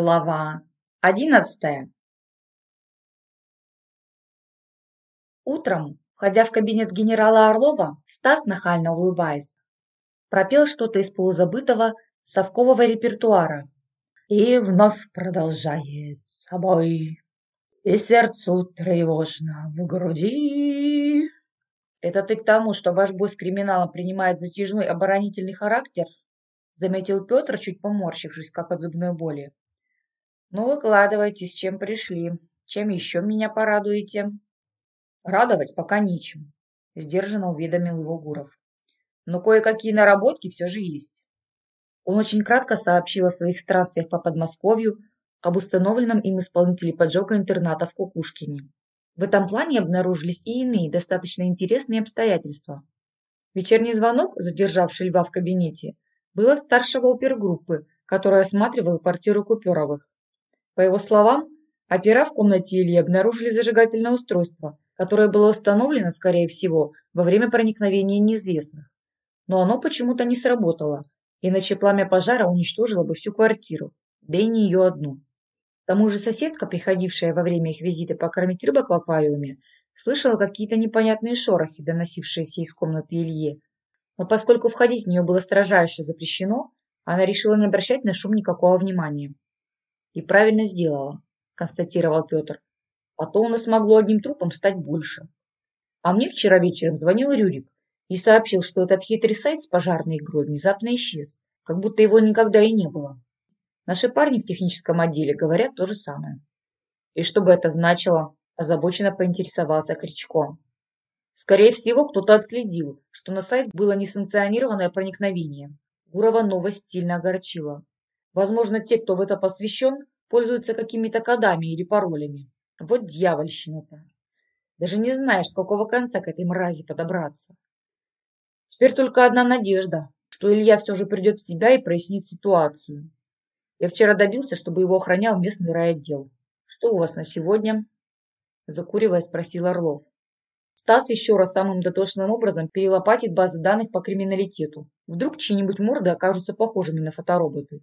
Глава одиннадцатая Утром, входя в кабинет генерала Орлова, Стас, нахально улыбаясь, пропел что-то из полузабытого совкового репертуара и вновь продолжает собой. И сердцу тревожно в груди. Это ты к тому, что ваш босс криминалом принимает затяжной оборонительный характер? Заметил Петр, чуть поморщившись, как от зубной боли. Ну, выкладывайте, с чем пришли. Чем еще меня порадуете? Радовать пока нечем, сдержанно уведомил его Гуров. Но кое-какие наработки все же есть. Он очень кратко сообщил о своих странствиях по Подмосковью, об установленном им исполнителе поджога интерната в Кукушкине. В этом плане обнаружились и иные достаточно интересные обстоятельства. Вечерний звонок, задержавший Льва в кабинете, был от старшего опергруппы, который осматривал квартиру Куперовых. По его словам, опера в комнате Ильи обнаружили зажигательное устройство, которое было установлено, скорее всего, во время проникновения неизвестных. Но оно почему-то не сработало, иначе пламя пожара уничтожило бы всю квартиру, да и не ее одну. К тому же соседка, приходившая во время их визита покормить рыбок в аквариуме, слышала какие-то непонятные шорохи, доносившиеся из комнаты Ильи. Но поскольку входить в нее было строжайше запрещено, она решила не обращать на шум никакого внимания. И правильно сделала, констатировал Петр. А то у нас могло одним трупом стать больше. А мне вчера вечером звонил Рюрик и сообщил, что этот хитрый сайт с пожарной игрой внезапно исчез, как будто его никогда и не было. Наши парни в техническом отделе говорят то же самое. И что бы это значило, озабоченно поинтересовался Кричко. Скорее всего, кто-то отследил, что на сайт было несанкционированное проникновение. Гурова новость сильно огорчила. Возможно, те, кто в это посвящен, пользуются какими-то кодами или паролями. Вот дьявольщина-то. Даже не знаешь, с какого конца к этой мрази подобраться. Теперь только одна надежда, что Илья все же придет в себя и прояснит ситуацию. Я вчера добился, чтобы его охранял местный райотдел. Что у вас на сегодня? Закуривая, спросил Орлов. Стас еще раз самым дотошным образом перелопатит базы данных по криминалитету. Вдруг чьи-нибудь морды окажутся похожими на фотороботы.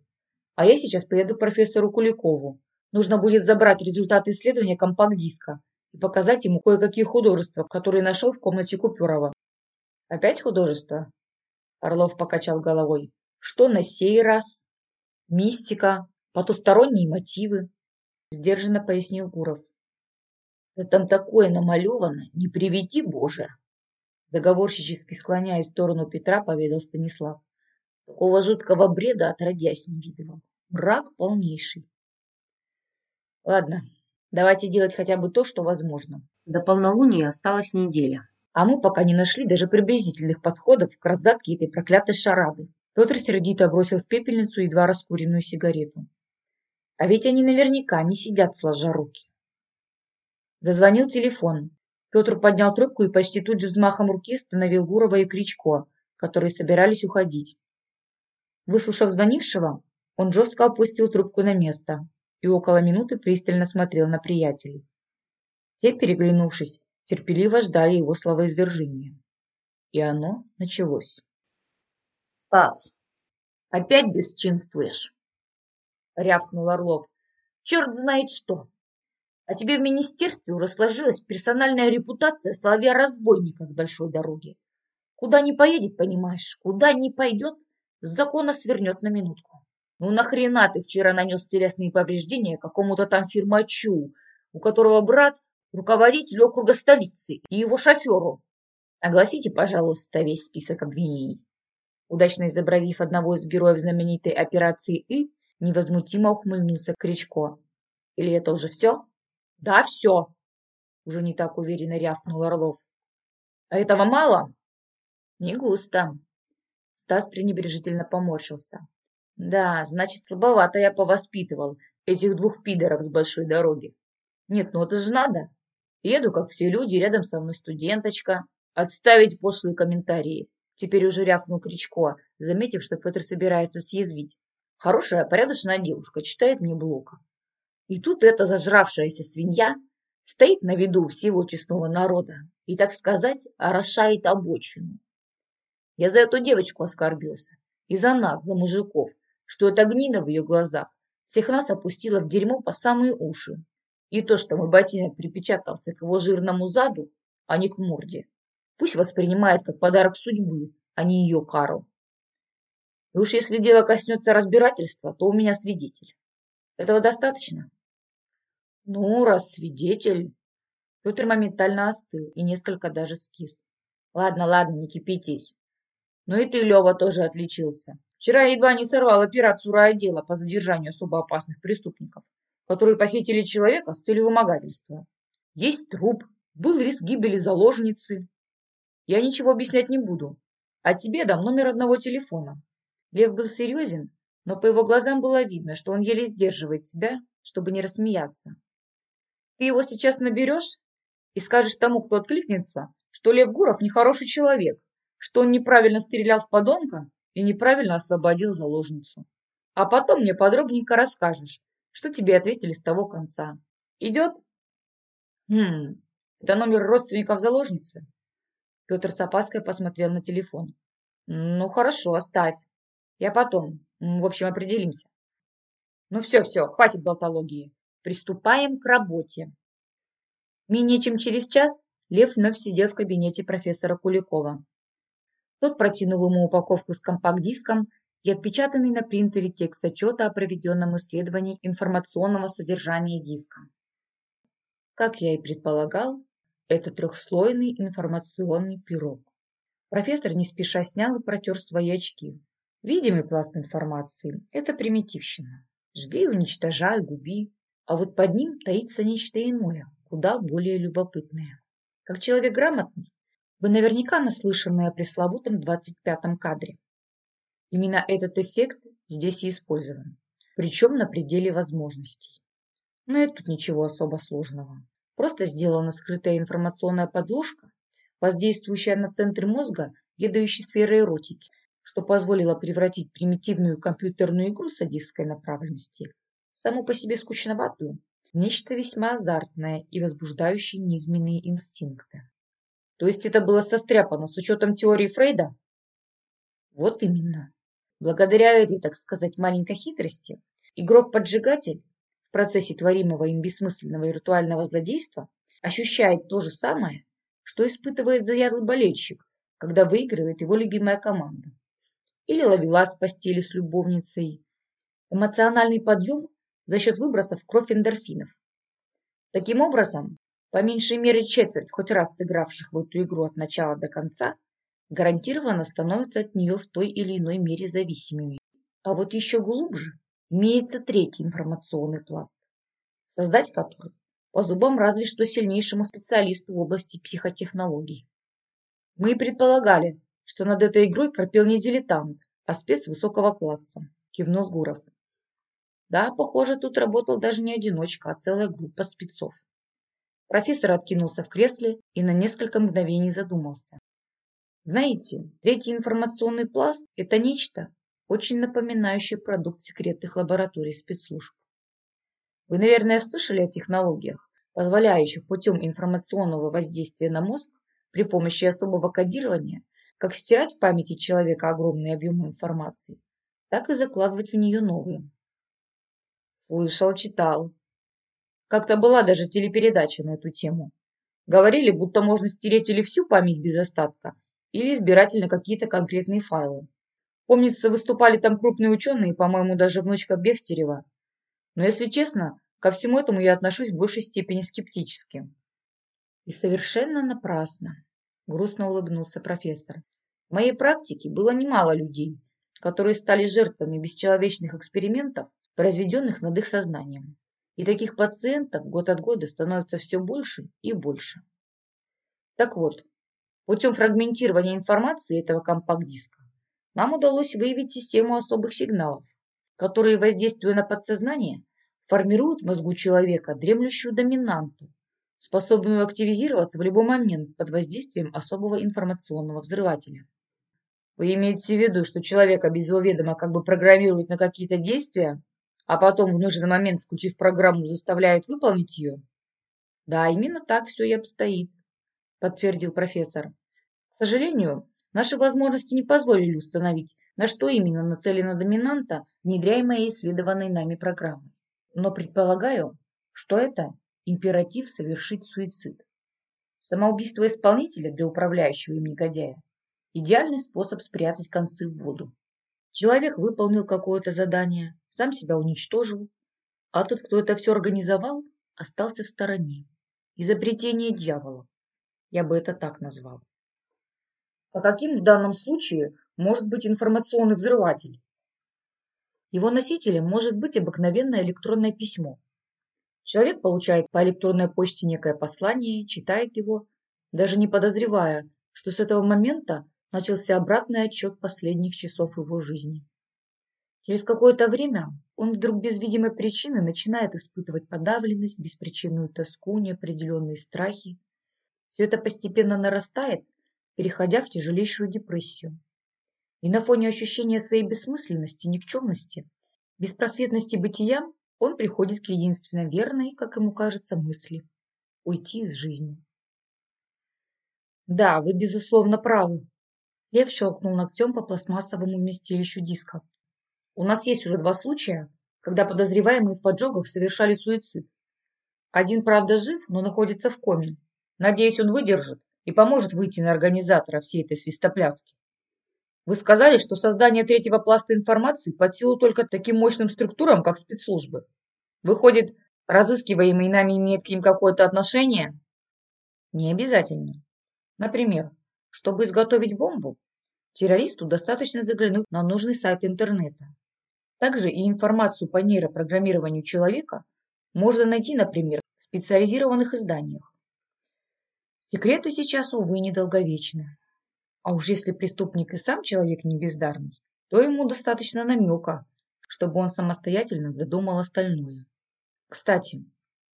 А я сейчас поеду к профессору Куликову. Нужно будет забрать результаты исследования компакт-диска и показать ему кое-какие художества, которые нашел в комнате Купюрова. Опять художество? Орлов покачал головой. Что на сей раз? Мистика, потусторонние мотивы, сдержанно пояснил Гуров. Да там такое намалевано, не приведи Боже. Заговорщически склоняясь в сторону Петра, поведал Станислав. Такого жуткого бреда отродясь не видела. Мрак полнейший. Ладно, давайте делать хотя бы то, что возможно. До полнолуния осталась неделя. А мы пока не нашли даже приблизительных подходов к разгадке этой проклятой шарады. Петр сердито бросил в пепельницу едва раскуренную сигарету. А ведь они наверняка не сидят сложа руки. Зазвонил телефон. Петр поднял трубку и почти тут же взмахом руки остановил Гурова и Кричко, которые собирались уходить. Выслушав звонившего, он жестко опустил трубку на место и около минуты пристально смотрел на приятелей. Те, переглянувшись, терпеливо ждали его словоизвержения. И оно началось. «Стас, опять бесчинствуешь?» — рявкнул Орлов. «Черт знает что! А тебе в министерстве уже сложилась персональная репутация соловья-разбойника с большой дороги. Куда не поедет, понимаешь, куда не пойдет, с закона свернет на минутку. Ну нахрена ты вчера нанес телесные повреждения какому-то там фирмачу, у которого брат руководитель округа столицы и его шоферу? Огласите, пожалуйста, весь список обвинений. Удачно изобразив одного из героев знаменитой операции «И», невозмутимо ухмыльнулся Кричко. Или это уже все? Да, все. Уже не так уверенно рявкнул Орлов. А этого мало? Не густо. Стас пренебрежительно поморщился. Да, значит, слабовато я повоспитывал этих двух пидоров с большой дороги. Нет, ну это же надо. Еду, как все люди, рядом со мной студенточка. Отставить пошлые комментарии. Теперь уже рявкнул Кричко, заметив, что Петр собирается съязвить. Хорошая, порядочная девушка, читает мне Блока. И тут эта зажравшаяся свинья стоит на виду всего честного народа и, так сказать, орошает обочину. Я за эту девочку оскорбился. И за нас, за мужиков, что эта гнида в ее глазах всех нас опустила в дерьмо по самые уши. И то, что мой ботинок припечатался к его жирному заду, а не к морде, пусть воспринимает как подарок судьбы, а не ее кару. И уж если дело коснется разбирательства, то у меня свидетель. Этого достаточно? Ну, раз свидетель... Петр моментально остыл и несколько даже скис. Ладно, ладно, не кипятись. Ну и ты, Лева, тоже отличился. Вчера я едва не сорвал операцию райотдела по задержанию особо опасных преступников, которые похитили человека с целью вымогательства. Есть труп, был риск гибели заложницы. Я ничего объяснять не буду. А тебе дам номер одного телефона. Лев был серьезен, но по его глазам было видно, что он еле сдерживает себя, чтобы не рассмеяться. Ты его сейчас наберешь и скажешь тому, кто откликнется, что Лев Гуров нехороший человек, что он неправильно стрелял в подонка и неправильно освободил заложницу. А потом мне подробненько расскажешь, что тебе ответили с того конца. Идет? Хм, это номер родственников заложницы? Петр с опаской посмотрел на телефон. Ну, хорошо, оставь. Я потом. В общем, определимся. Ну все, все, хватит болтологии. Приступаем к работе. Менее чем через час Лев вновь сидел в кабинете профессора Куликова. Тот протянул ему упаковку с компакт-диском и отпечатанный на принтере текст отчета о проведенном исследовании информационного содержания диска. Как я и предполагал, это трехслойный информационный пирог. Профессор не спеша снял и протер свои очки. Видимый пласт информации – это примитивщина. Жги, уничтожай, губи. А вот под ним таится нечто иное, куда более любопытное. Как человек грамотный, вы наверняка наслышаны о пресловутом 25-м кадре. Именно этот эффект здесь и использован, причем на пределе возможностей. Но и тут ничего особо сложного. Просто сделана скрытая информационная подложка, воздействующая на центры мозга, ведающей сферой эротики, что позволило превратить примитивную компьютерную игру садистской направленности саму по себе скучноватую, нечто весьма азартное и возбуждающее низменные инстинкты. То есть это было состряпано с учетом теории Фрейда? Вот именно. Благодаря этой, так сказать, маленькой хитрости, игрок-поджигатель в процессе творимого им бессмысленного виртуального злодейства ощущает то же самое, что испытывает заядлый болельщик, когда выигрывает его любимая команда. Или ловила с постели с любовницей. Эмоциональный подъем за счет выбросов кровь эндорфинов. Таким образом, по меньшей мере четверть хоть раз сыгравших в эту игру от начала до конца гарантированно становятся от нее в той или иной мере зависимыми. А вот еще глубже имеется третий информационный пласт, создать который по зубам разве что сильнейшему специалисту в области психотехнологий. Мы и предполагали, что над этой игрой корпел не дилетант, а спец высокого класса, кивнул Гуров. Да, похоже, тут работал даже не одиночка, а целая группа спецов. Профессор откинулся в кресле и на несколько мгновений задумался. Знаете, третий информационный пласт – это нечто, очень напоминающее продукт секретных лабораторий спецслужб. Вы, наверное, слышали о технологиях, позволяющих путем информационного воздействия на мозг при помощи особого кодирования как стирать в памяти человека огромные объемы информации, так и закладывать в нее новые. Слышал, читал. Как-то была даже телепередача на эту тему. Говорили, будто можно стереть или всю память без остатка, или избирательно какие-то конкретные файлы. Помнится, выступали там крупные ученые, по-моему, даже внучка Бехтерева. Но, если честно, ко всему этому я отношусь в большей степени скептически. И совершенно напрасно, грустно улыбнулся профессор. В моей практике было немало людей, которые стали жертвами бесчеловечных экспериментов произведенных над их сознанием. И таких пациентов год от года становится все больше и больше. Так вот, путем фрагментирования информации этого компакт-диска нам удалось выявить систему особых сигналов, которые, воздействуя на подсознание, формируют в мозгу человека дремлющую доминанту, способную активизироваться в любой момент под воздействием особого информационного взрывателя. Вы имеете в виду, что человека без его ведома как бы программируют на какие-то действия, а потом в нужный момент, включив программу, заставляют выполнить ее? Да, именно так все и обстоит, подтвердил профессор. К сожалению, наши возможности не позволили установить, на что именно нацелена доминанта, внедряемая исследованной нами программой. Но предполагаю, что это императив совершить суицид. Самоубийство исполнителя для управляющего им негодяя – идеальный способ спрятать концы в воду. Человек выполнил какое-то задание, сам себя уничтожил, а тот, кто это все организовал, остался в стороне. Изобретение дьявола. Я бы это так назвал. А каким в данном случае может быть информационный взрыватель? Его носителем может быть обыкновенное электронное письмо. Человек получает по электронной почте некое послание, читает его, даже не подозревая, что с этого момента начался обратный отчет последних часов его жизни. Через какое-то время он вдруг без видимой причины начинает испытывать подавленность, беспричинную тоску, неопределенные страхи. Все это постепенно нарастает, переходя в тяжелейшую депрессию. И на фоне ощущения своей бессмысленности, никчемности, беспросветности бытия он приходит к единственно верной, как ему кажется, мысли – уйти из жизни. Да, вы безусловно правы. Лев щелкнул ногтем по пластмассовому вместилищу диска. У нас есть уже два случая, когда подозреваемые в поджогах совершали суицид. Один, правда, жив, но находится в коме. Надеюсь, он выдержит и поможет выйти на организатора всей этой свистопляски. Вы сказали, что создание третьего пласта информации под силу только таким мощным структурам, как спецслужбы. Выходит, разыскиваемый нами имеет к ним какое-то отношение? Не обязательно. Например, чтобы изготовить бомбу, террористу достаточно заглянуть на нужный сайт интернета. Также и информацию по нейропрограммированию человека можно найти, например, в специализированных изданиях. Секреты сейчас, увы, недолговечны. А уж если преступник и сам человек не бездарный, то ему достаточно намека, чтобы он самостоятельно додумал остальное. Кстати,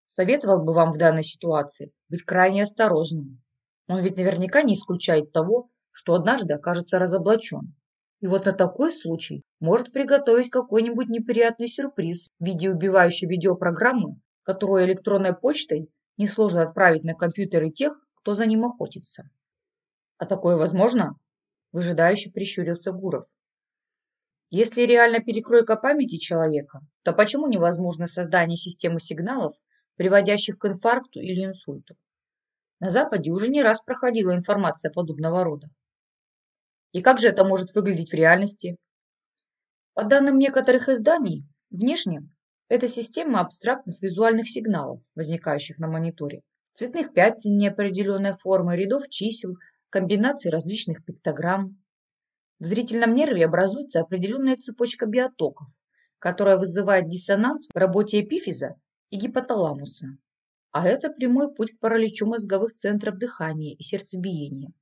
советовал бы вам в данной ситуации быть крайне осторожным. Он ведь наверняка не исключает того, что однажды окажется разоблачен. И вот на такой случай может приготовить какой-нибудь неприятный сюрприз в виде убивающей видеопрограммы, которую электронной почтой несложно отправить на компьютеры тех, кто за ним охотится. А такое возможно? Выжидающе прищурился Гуров. Если реально перекройка памяти человека, то почему невозможно создание системы сигналов, приводящих к инфаркту или инсульту? На Западе уже не раз проходила информация подобного рода. И как же это может выглядеть в реальности? По данным некоторых изданий, внешне это система абстрактных визуальных сигналов, возникающих на мониторе, цветных пятен неопределенной формы, рядов чисел, комбинаций различных пиктограмм. В зрительном нерве образуется определенная цепочка биотоков, которая вызывает диссонанс в работе эпифиза и гипоталамуса. А это прямой путь к параличу мозговых центров дыхания и сердцебиения.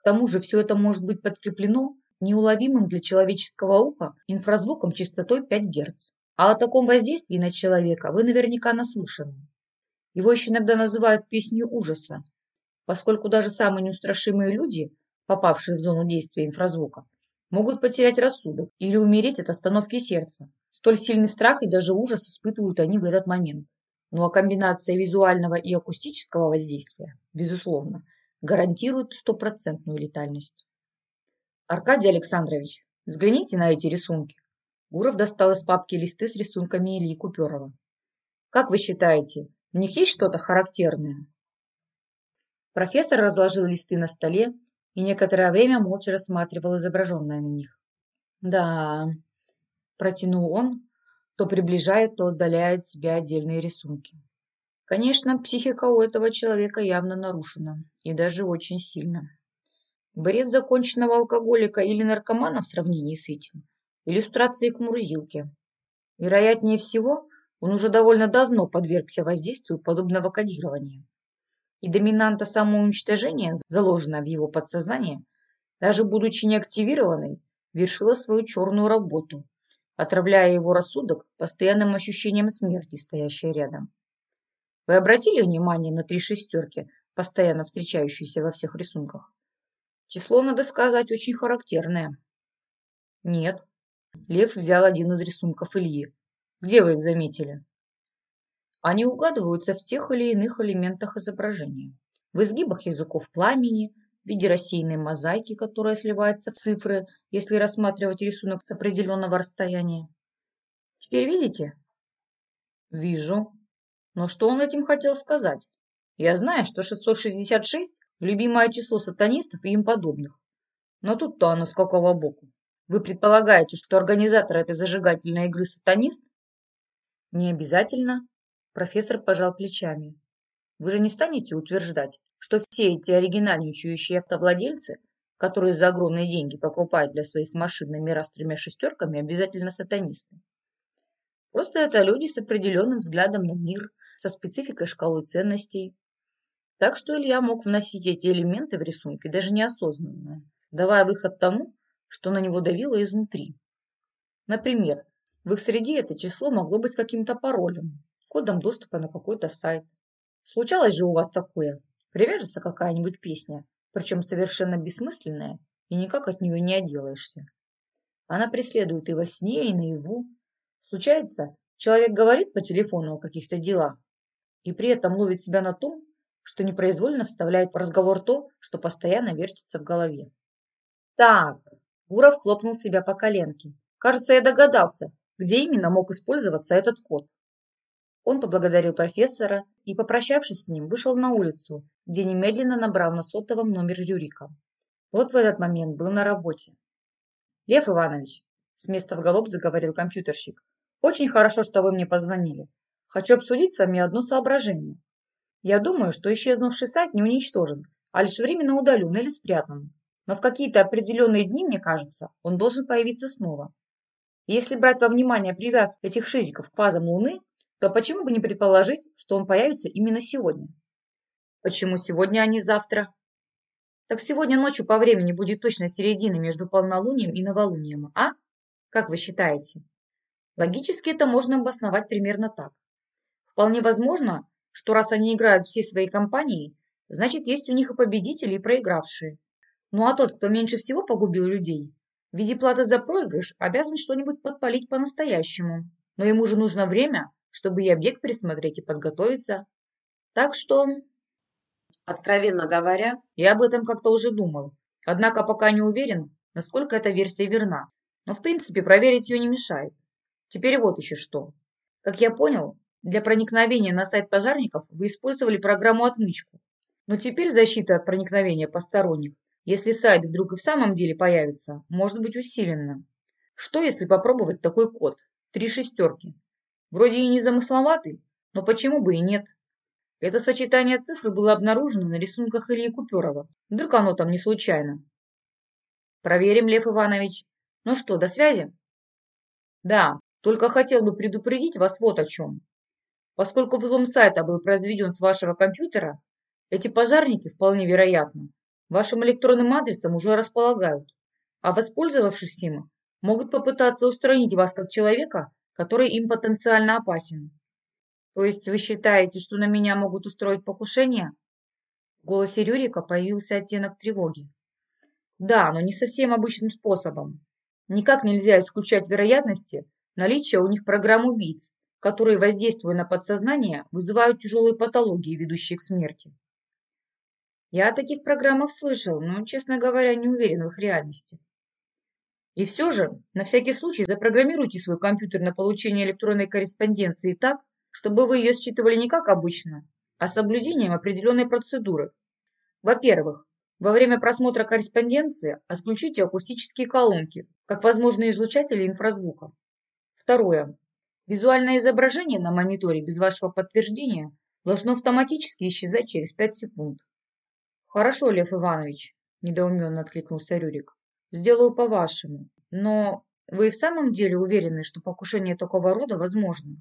К тому же все это может быть подкреплено неуловимым для человеческого уха инфразвуком частотой 5 Гц. А о таком воздействии на человека вы наверняка наслышаны. Его еще иногда называют песнью ужаса, поскольку даже самые неустрашимые люди, попавшие в зону действия инфразвука, могут потерять рассудок или умереть от остановки сердца. Столь сильный страх и даже ужас испытывают они в этот момент. Ну а комбинация визуального и акустического воздействия, безусловно, гарантирует стопроцентную летальность. Аркадий Александрович, взгляните на эти рисунки. Гуров достал из папки листы с рисунками Ильи Куперова. Как вы считаете, в них есть что-то характерное? Профессор разложил листы на столе и некоторое время молча рассматривал изображенное на них. «Да», – протянул он, то приближает, то отдаляет себя отдельные рисунки. Конечно, психика у этого человека явно нарушена, и даже очень сильно. Бред законченного алкоголика или наркомана в сравнении с этим – иллюстрации к Мурзилке. Вероятнее всего, он уже довольно давно подвергся воздействию подобного кодирования и доминанта самоуничтожения, заложенная в его подсознание, даже будучи неактивированной, вершила свою черную работу, отравляя его рассудок постоянным ощущением смерти, стоящей рядом. Вы обратили внимание на три шестерки, постоянно встречающиеся во всех рисунках? Число, надо сказать, очень характерное. Нет. Лев взял один из рисунков Ильи. Где вы их заметили? Они угадываются в тех или иных элементах изображения. В изгибах языков пламени, в виде рассеянной мозаики, которая сливается в цифры, если рассматривать рисунок с определенного расстояния. Теперь видите? Вижу. Но что он этим хотел сказать? Я знаю, что 666 – любимое число сатанистов и им подобных. Но тут-то оно с какого боку? Вы предполагаете, что организатор этой зажигательной игры сатанист? Не обязательно. Профессор пожал плечами. Вы же не станете утверждать, что все эти оригинальничающие автовладельцы, которые за огромные деньги покупают для своих машин номера с тремя шестерками, обязательно сатанисты. Просто это люди с определенным взглядом на мир, со спецификой шкалы ценностей. Так что Илья мог вносить эти элементы в рисунки даже неосознанно, давая выход тому, что на него давило изнутри. Например, в их среде это число могло быть каким-то паролем, кодом доступа на какой-то сайт. Случалось же у вас такое? Привяжется какая-нибудь песня, причем совершенно бессмысленная, и никак от нее не отделаешься. Она преследует и во сне, и наяву. Случается, человек говорит по телефону о каких-то делах, и при этом ловит себя на том, что непроизвольно вставляет в разговор то, что постоянно вертится в голове. Так, Гуров хлопнул себя по коленке. Кажется, я догадался, где именно мог использоваться этот код. Он поблагодарил профессора и, попрощавшись с ним, вышел на улицу, где немедленно набрал на сотовом номер Рюрика. Вот в этот момент был на работе. «Лев Иванович», – с места в голоб заговорил компьютерщик, – «очень хорошо, что вы мне позвонили. Хочу обсудить с вами одно соображение. Я думаю, что исчезнувший сайт не уничтожен, а лишь временно удален или спрятан. Но в какие-то определенные дни, мне кажется, он должен появиться снова. Если брать во внимание привязку этих шизиков к фазам Луны, то почему бы не предположить, что он появится именно сегодня? Почему сегодня, а не завтра? Так сегодня ночью по времени будет точно середина между полнолунием и новолунием, а? Как вы считаете? Логически это можно обосновать примерно так. Вполне возможно, что раз они играют все свои компании, значит есть у них и победители, и проигравшие. Ну а тот, кто меньше всего погубил людей, в виде платы за проигрыш обязан что-нибудь подпалить по-настоящему. Но ему же нужно время, чтобы и объект присмотреть и подготовиться. Так что, откровенно говоря, я об этом как-то уже думал. Однако пока не уверен, насколько эта версия верна. Но в принципе проверить ее не мешает. Теперь вот еще что. Как я понял, для проникновения на сайт пожарников вы использовали программу «Отмычку». Но теперь защита от проникновения посторонних, если сайт вдруг и в самом деле появится, может быть усилена. Что если попробовать такой код? Три шестерки. Вроде и не замысловатый, но почему бы и нет? Это сочетание цифр было обнаружено на рисунках Ильи Куперова. Вдруг оно там не случайно. Проверим, Лев Иванович. Ну что, до связи? Да, только хотел бы предупредить вас вот о чем. Поскольку взлом сайта был произведен с вашего компьютера, эти пожарники, вполне вероятно, вашим электронным адресом уже располагают, а воспользовавшись им, могут попытаться устранить вас как человека, который им потенциально опасен. То есть вы считаете, что на меня могут устроить покушение? В голосе Рюрика появился оттенок тревоги. Да, но не совсем обычным способом. Никак нельзя исключать вероятности наличия у них программ убийц, которые, воздействуя на подсознание, вызывают тяжелые патологии, ведущие к смерти. Я о таких программах слышал, но, честно говоря, не уверен в их реальности. И все же, на всякий случай, запрограммируйте свой компьютер на получение электронной корреспонденции так, чтобы вы ее считывали не как обычно, а с соблюдением определенной процедуры. Во-первых, во время просмотра корреспонденции отключите акустические колонки, как возможные излучатели инфразвука. Второе. Визуальное изображение на мониторе без вашего подтверждения должно автоматически исчезать через 5 секунд. Хорошо, Лев Иванович, недоуменно откликнулся Рюрик. Сделаю по-вашему. Но вы в самом деле уверены, что покушение такого рода возможно?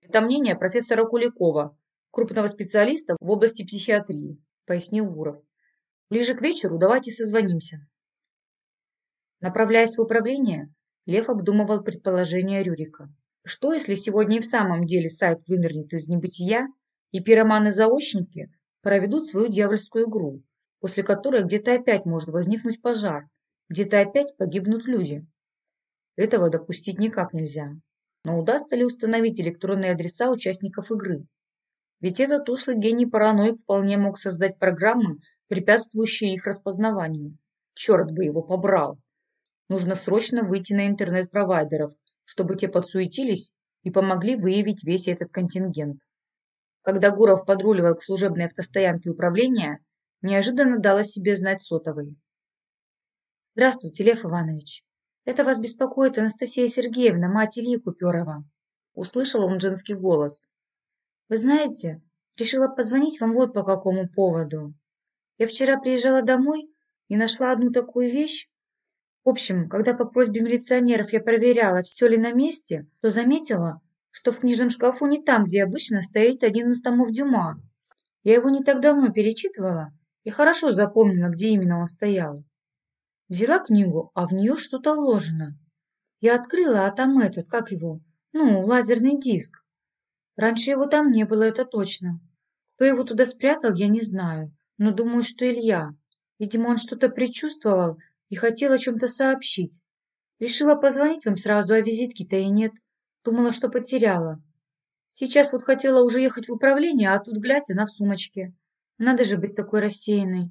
Это мнение профессора Куликова, крупного специалиста в области психиатрии, пояснил Гуров. Ближе к вечеру давайте созвонимся. Направляясь в управление, Лев обдумывал предположение Рюрика. Что, если сегодня и в самом деле сайт вынырнет из небытия, и пироманы-заочники проведут свою дьявольскую игру, после которой где-то опять может возникнуть пожар, где-то опять погибнут люди. Этого допустить никак нельзя. Но удастся ли установить электронные адреса участников игры? Ведь этот ушлый гений-параноик вполне мог создать программы, препятствующие их распознаванию. Черт бы его побрал! Нужно срочно выйти на интернет-провайдеров, чтобы те подсуетились и помогли выявить весь этот контингент. Когда Гуров подруливал к служебной автостоянке управления, неожиданно дал о себе знать сотовой. «Здравствуйте, Лев Иванович. Это вас беспокоит Анастасия Сергеевна, мать Ильи Куперова». Услышал он женский голос. «Вы знаете, решила позвонить вам вот по какому поводу. Я вчера приезжала домой и нашла одну такую вещь. В общем, когда по просьбе милиционеров я проверяла, все ли на месте, то заметила, что в книжном шкафу не там, где обычно стоит один из томов Дюма. Я его не так давно перечитывала и хорошо запомнила, где именно он стоял. Взяла книгу, а в нее что-то вложено. Я открыла, а там этот, как его, ну, лазерный диск. Раньше его там не было, это точно. Кто его туда спрятал, я не знаю, но думаю, что Илья. Видимо, он что-то предчувствовал и хотел о чем-то сообщить. Решила позвонить вам сразу, а визитки-то и нет. Думала, что потеряла. Сейчас вот хотела уже ехать в управление, а тут, глядь, она в сумочке. Надо же быть такой рассеянной.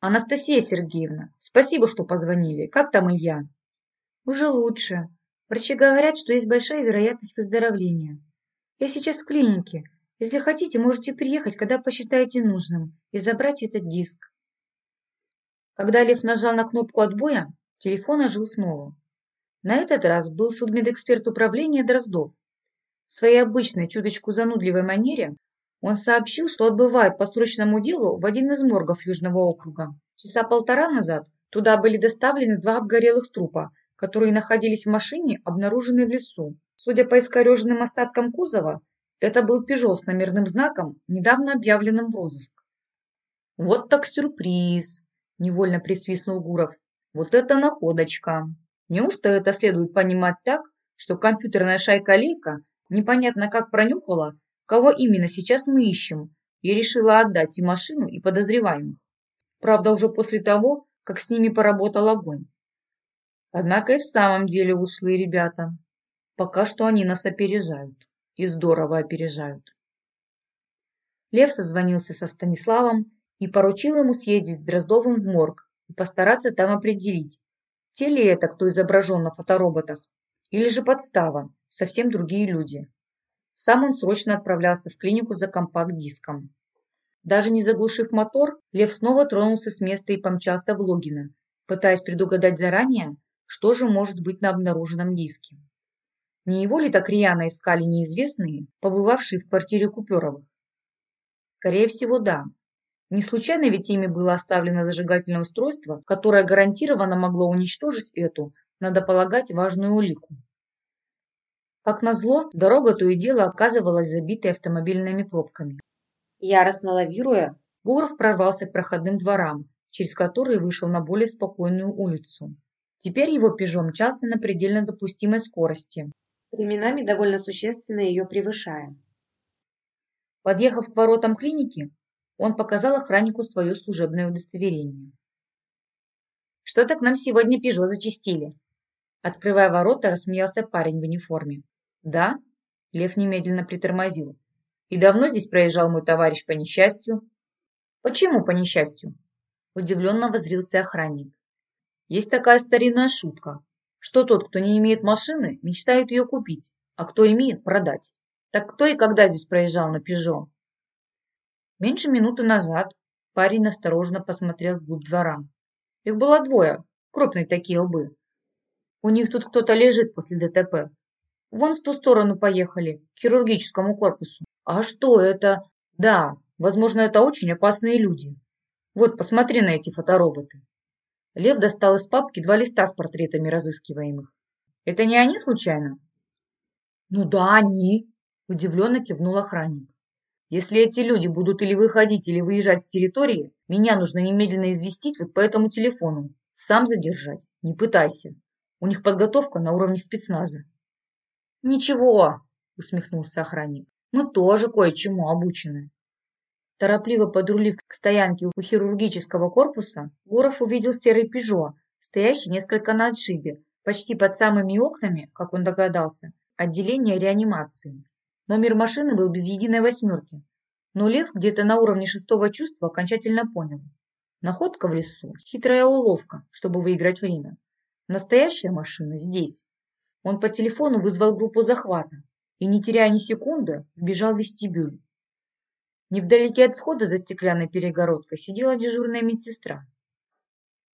Анастасия Сергеевна, спасибо, что позвонили. Как там Илья? Уже лучше. Врачи говорят, что есть большая вероятность выздоровления. Я сейчас в клинике. Если хотите, можете приехать, когда посчитаете нужным, и забрать этот диск. Когда Лев нажал на кнопку отбоя, телефон ожил снова. На этот раз был судмедэксперт управления Дроздов. В своей обычной, чуточку занудливой манере он сообщил, что отбывает по срочному делу в один из моргов Южного округа. Часа полтора назад туда были доставлены два обгорелых трупа, которые находились в машине, обнаруженной в лесу. Судя по искореженным остаткам кузова, это был «Пежо» с номерным знаком, недавно объявленным в розыск. «Вот так сюрприз!» – невольно присвистнул Гуров. «Вот это находочка!» Неужто это следует понимать так, что компьютерная шайка-лейка непонятно как пронюхала, кого именно сейчас мы ищем, и решила отдать и машину, и подозреваемых? Правда, уже после того, как с ними поработал огонь. Однако и в самом деле ушлые ребята. Пока что они нас опережают. И здорово опережают. Лев созвонился со Станиславом и поручил ему съездить с Дроздовым в морг и постараться там определить, те ли это, кто изображен на фотороботах, или же подстава, совсем другие люди. Сам он срочно отправлялся в клинику за компакт-диском. Даже не заглушив мотор, Лев снова тронулся с места и помчался в Логино, пытаясь предугадать заранее, что же может быть на обнаруженном диске. Не его ли так рьяно искали неизвестные, побывавшие в квартире Куперовых? Скорее всего, да. Не случайно ведь ими было оставлено зажигательное устройство, которое гарантированно могло уничтожить эту, надо полагать, важную улику. Как назло, дорога то и дело оказывалась забитой автомобильными пробками. Яростно лавируя, Гуров прорвался к проходным дворам, через которые вышел на более спокойную улицу. Теперь его «Пежо» мчался на предельно допустимой скорости, временами довольно существенно ее превышая. Подъехав к воротам клиники, он показал охраннику свое служебное удостоверение. «Что-то к нам сегодня Пежо зачистили!» Открывая ворота, рассмеялся парень в униформе. «Да?» Лев немедленно притормозил. «И давно здесь проезжал мой товарищ по несчастью?» «Почему по несчастью?» Удивленно возрился охранник. «Есть такая старинная шутка, что тот, кто не имеет машины, мечтает ее купить, а кто имеет – продать. Так кто и когда здесь проезжал на Пежо?» Меньше минуты назад парень осторожно посмотрел вглубь двора. Их было двое, крупные такие лбы. У них тут кто-то лежит после ДТП. Вон в ту сторону поехали, к хирургическому корпусу. А что это? Да, возможно, это очень опасные люди. Вот, посмотри на эти фотороботы. Лев достал из папки два листа с портретами разыскиваемых. Это не они случайно? Ну да, они, удивленно кивнул охранник. Если эти люди будут или выходить, или выезжать с территории, меня нужно немедленно известить вот по этому телефону. Сам задержать. Не пытайся. У них подготовка на уровне спецназа. Ничего, усмехнулся охранник. Мы тоже кое-чему обучены. Торопливо подрулив к стоянке у хирургического корпуса, Гуров увидел серый «Пежо», стоящий несколько на отшибе, почти под самыми окнами, как он догадался, отделение реанимации. Номер машины был без единой восьмерки. Но Лев где-то на уровне шестого чувства окончательно понял. Находка в лесу – хитрая уловка, чтобы выиграть время. Настоящая машина здесь. Он по телефону вызвал группу захвата и, не теряя ни секунды, вбежал в вестибюль. Невдалеке от входа за стеклянной перегородкой сидела дежурная медсестра.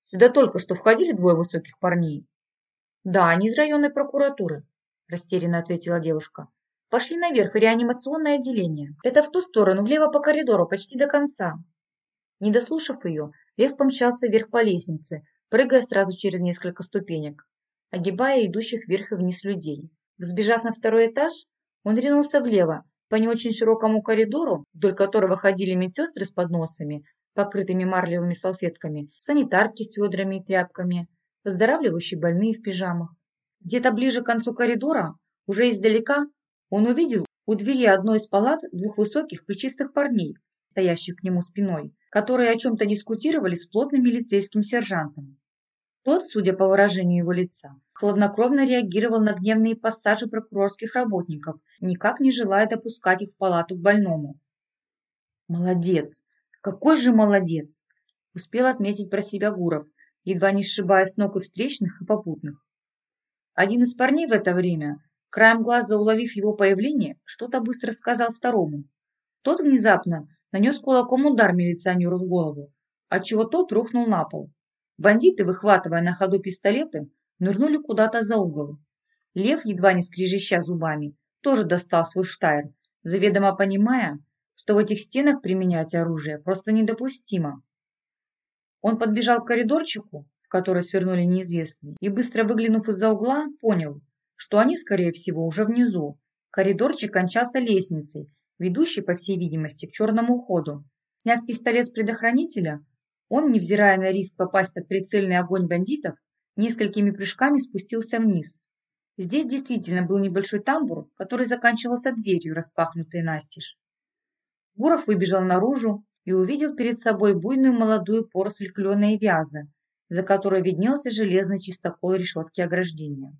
Сюда только что входили двое высоких парней. Да, они из районной прокуратуры, растерянно ответила девушка. Пошли наверх в реанимационное отделение. Это в ту сторону, влево по коридору, почти до конца. Не дослушав ее, Лев помчался вверх по лестнице, прыгая сразу через несколько ступенек, огибая идущих вверх и вниз людей. Взбежав на второй этаж, он ринулся влево, по не очень широкому коридору, вдоль которого ходили медсестры с подносами, покрытыми марлевыми салфетками, санитарки с ведрами и тряпками, выздоравливающие больные в пижамах. Где-то ближе к концу коридора, уже издалека, он увидел у двери одной из палат двух высоких плечистых парней, стоящих к нему спиной, которые о чем-то дискутировали с плотным милицейским сержантом. Тот, судя по выражению его лица, хладнокровно реагировал на гневные пассажи прокурорских работников, никак не желая допускать их в палату к больному. «Молодец! Какой же молодец!» – успел отметить про себя Гуров, едва не сшибая с ног и встречных, и попутных. Один из парней в это время, краем глаза уловив его появление, что-то быстро сказал второму. Тот внезапно нанес кулаком удар милиционеру в голову, отчего тот рухнул на пол. Бандиты, выхватывая на ходу пистолеты, нырнули куда-то за угол. Лев, едва не скрежеща зубами, тоже достал свой штайр, заведомо понимая, что в этих стенах применять оружие просто недопустимо. Он подбежал к коридорчику, в который свернули неизвестные, и, быстро выглянув из-за угла, понял, что они, скорее всего, уже внизу. Коридорчик кончался лестницей, ведущей, по всей видимости, к черному ходу. Сняв пистолет с предохранителя, он, невзирая на риск попасть под прицельный огонь бандитов, несколькими прыжками спустился вниз. Здесь действительно был небольшой тамбур, который заканчивался дверью, распахнутой настежь. Гуров выбежал наружу и увидел перед собой буйную молодую поросль клена и вяза, за которой виднелся железный чистокол решетки ограждения.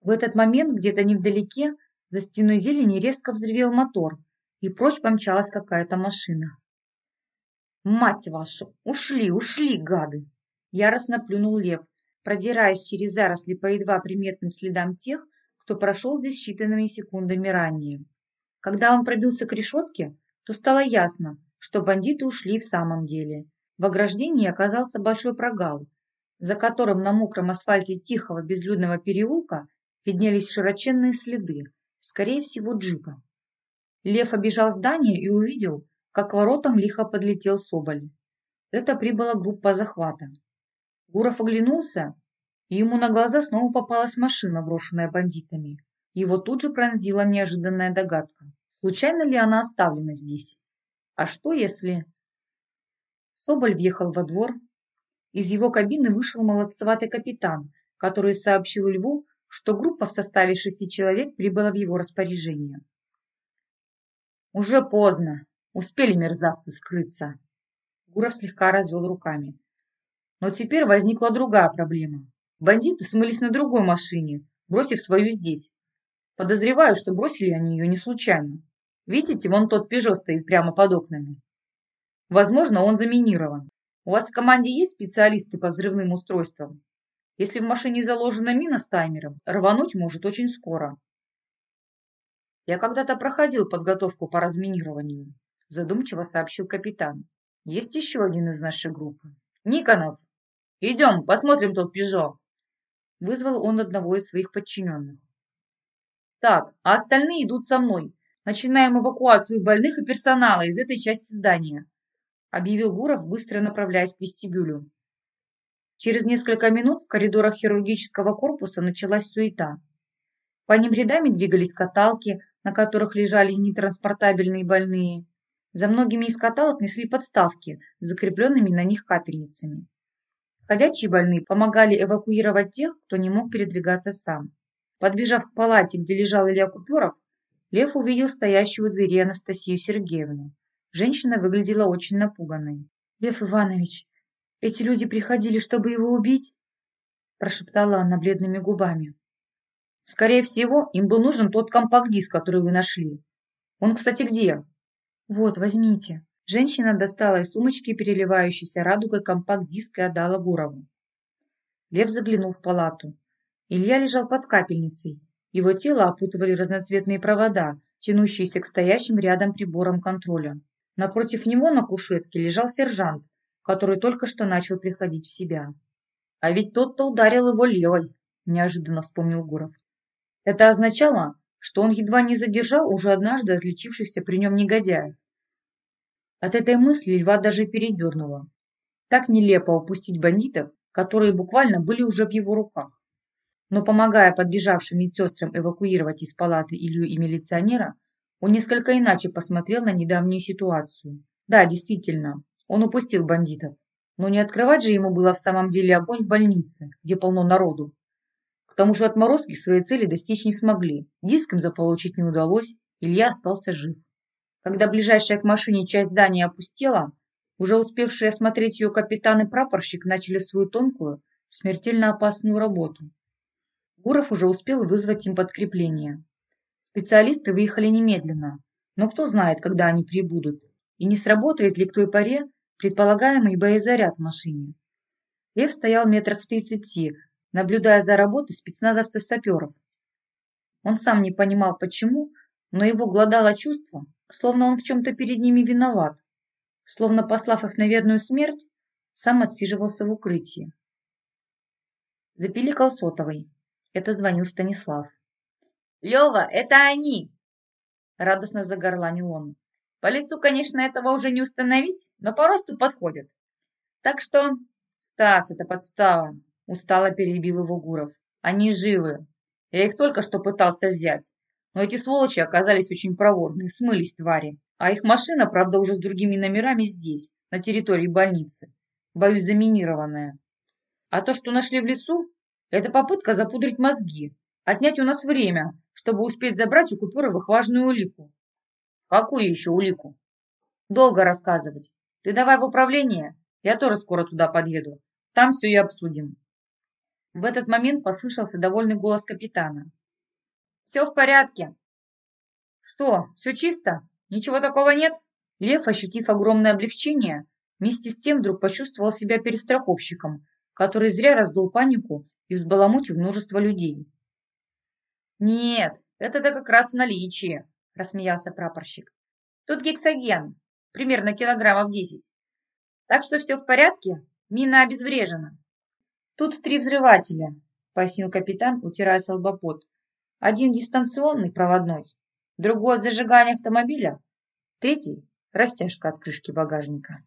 В этот момент где-то невдалеке за стеной зелени резко взревел мотор, и прочь помчалась какая-то машина. «Мать вашу! Ушли, ушли, гады!» Яростно плюнул лев, продираясь через заросли по едва приметным следам тех, кто прошел здесь считанными секундами ранее. Когда он пробился к решетке, то стало ясно, что бандиты ушли в самом деле. В ограждении оказался большой прогал, за которым на мокром асфальте тихого безлюдного переулка виднелись широченные следы, скорее всего джипа. Лев обежал здание и увидел, как воротам лихо подлетел Соболь. Это прибыла группа захвата. Гуров оглянулся, и ему на глаза снова попалась машина, брошенная бандитами. Его тут же пронзила неожиданная догадка. Случайно ли она оставлена здесь? А что если... Соболь въехал во двор. Из его кабины вышел молодцеватый капитан, который сообщил Льву, что группа в составе шести человек прибыла в его распоряжение. «Уже поздно», Успели мерзавцы скрыться. Гуров слегка развел руками. Но теперь возникла другая проблема. Бандиты смылись на другой машине, бросив свою здесь. Подозреваю, что бросили они ее не случайно. Видите, вон тот Пежо стоит прямо под окнами. Возможно, он заминирован. У вас в команде есть специалисты по взрывным устройствам? Если в машине заложена мина с таймером, рвануть может очень скоро. Я когда-то проходил подготовку по разминированию задумчиво сообщил капитан. Есть еще один из нашей группы. Никонов! Идем, посмотрим тот Пежо. Вызвал он одного из своих подчиненных. Так, а остальные идут со мной. Начинаем эвакуацию больных и персонала из этой части здания, объявил Гуров, быстро направляясь к вестибюлю. Через несколько минут в коридорах хирургического корпуса началась суета. По ним рядами двигались каталки, на которых лежали нетранспортабельные больные. За многими из каталог несли подставки с закрепленными на них капельницами. Ходячие больные помогали эвакуировать тех, кто не мог передвигаться сам. Подбежав к палате, где лежал Илья Куперов, Лев увидел стоящую у двери Анастасию Сергеевну. Женщина выглядела очень напуганной. «Лев Иванович, эти люди приходили, чтобы его убить?» прошептала она бледными губами. «Скорее всего, им был нужен тот компакт-диск, который вы нашли. Он, кстати, где?» «Вот, возьмите». Женщина достала из сумочки переливающийся радугой компакт-диск и отдала Гурову. Лев заглянул в палату. Илья лежал под капельницей. Его тело опутывали разноцветные провода, тянущиеся к стоящим рядом приборам контроля. Напротив него на кушетке лежал сержант, который только что начал приходить в себя. «А ведь тот-то ударил его левой», – неожиданно вспомнил Гуров. Это означало, что он едва не задержал уже однажды отличившихся при нем негодяев. От этой мысли льва даже передернуло. Так нелепо упустить бандитов, которые буквально были уже в его руках. Но помогая подбежавшим медсестрам эвакуировать из палаты Илью и милиционера, он несколько иначе посмотрел на недавнюю ситуацию. Да, действительно, он упустил бандитов. Но не открывать же ему было в самом деле огонь в больнице, где полно народу. К тому же отморозки своей цели достичь не смогли, диск им заполучить не удалось, Илья остался жив. Когда ближайшая к машине часть здания опустела, уже успевшие осмотреть ее капитан и прапорщик начали свою тонкую, смертельно опасную работу. Гуров уже успел вызвать им подкрепление. Специалисты выехали немедленно, но кто знает, когда они прибудут, и не сработает ли к той поре предполагаемый боезаряд в машине. Лев стоял метрах в тридцати, наблюдая за работой спецназовцев-саперов. Он сам не понимал, почему, но его гладало чувство, словно он в чем-то перед ними виноват, словно, послав их на верную смерть, сам отсиживался в укрытии. Запиликал сотовый. Это звонил Станислав. «Лева, это они!» Радостно загорланил он. «По лицу, конечно, этого уже не установить, но по росту подходят. Так что...» «Стас, это подстава!» Устало перебил его Гуров. «Они живы. Я их только что пытался взять. Но эти сволочи оказались очень проворные, смылись твари. А их машина, правда, уже с другими номерами здесь, на территории больницы. Боюсь, заминированная. А то, что нашли в лесу, это попытка запудрить мозги, отнять у нас время, чтобы успеть забрать у Купюровых важную улику. Какую еще улику? Долго рассказывать. Ты давай в управление, я тоже скоро туда подъеду. Там все и обсудим. В этот момент послышался довольный голос капитана. Все в порядке. Что, все чисто? Ничего такого нет? Лев, ощутив огромное облегчение, вместе с тем вдруг почувствовал себя перестраховщиком, который зря раздул панику и взбаламутил множество людей. «Нет, это-то как раз в наличии», – рассмеялся прапорщик. «Тут гексоген, примерно килограммов десять. Так что все в порядке, мина обезврежена». «Тут три взрывателя», – пояснил капитан, утирая солбопот. Один дистанционный, проводной, другой от зажигания автомобиля, третий – растяжка от крышки багажника.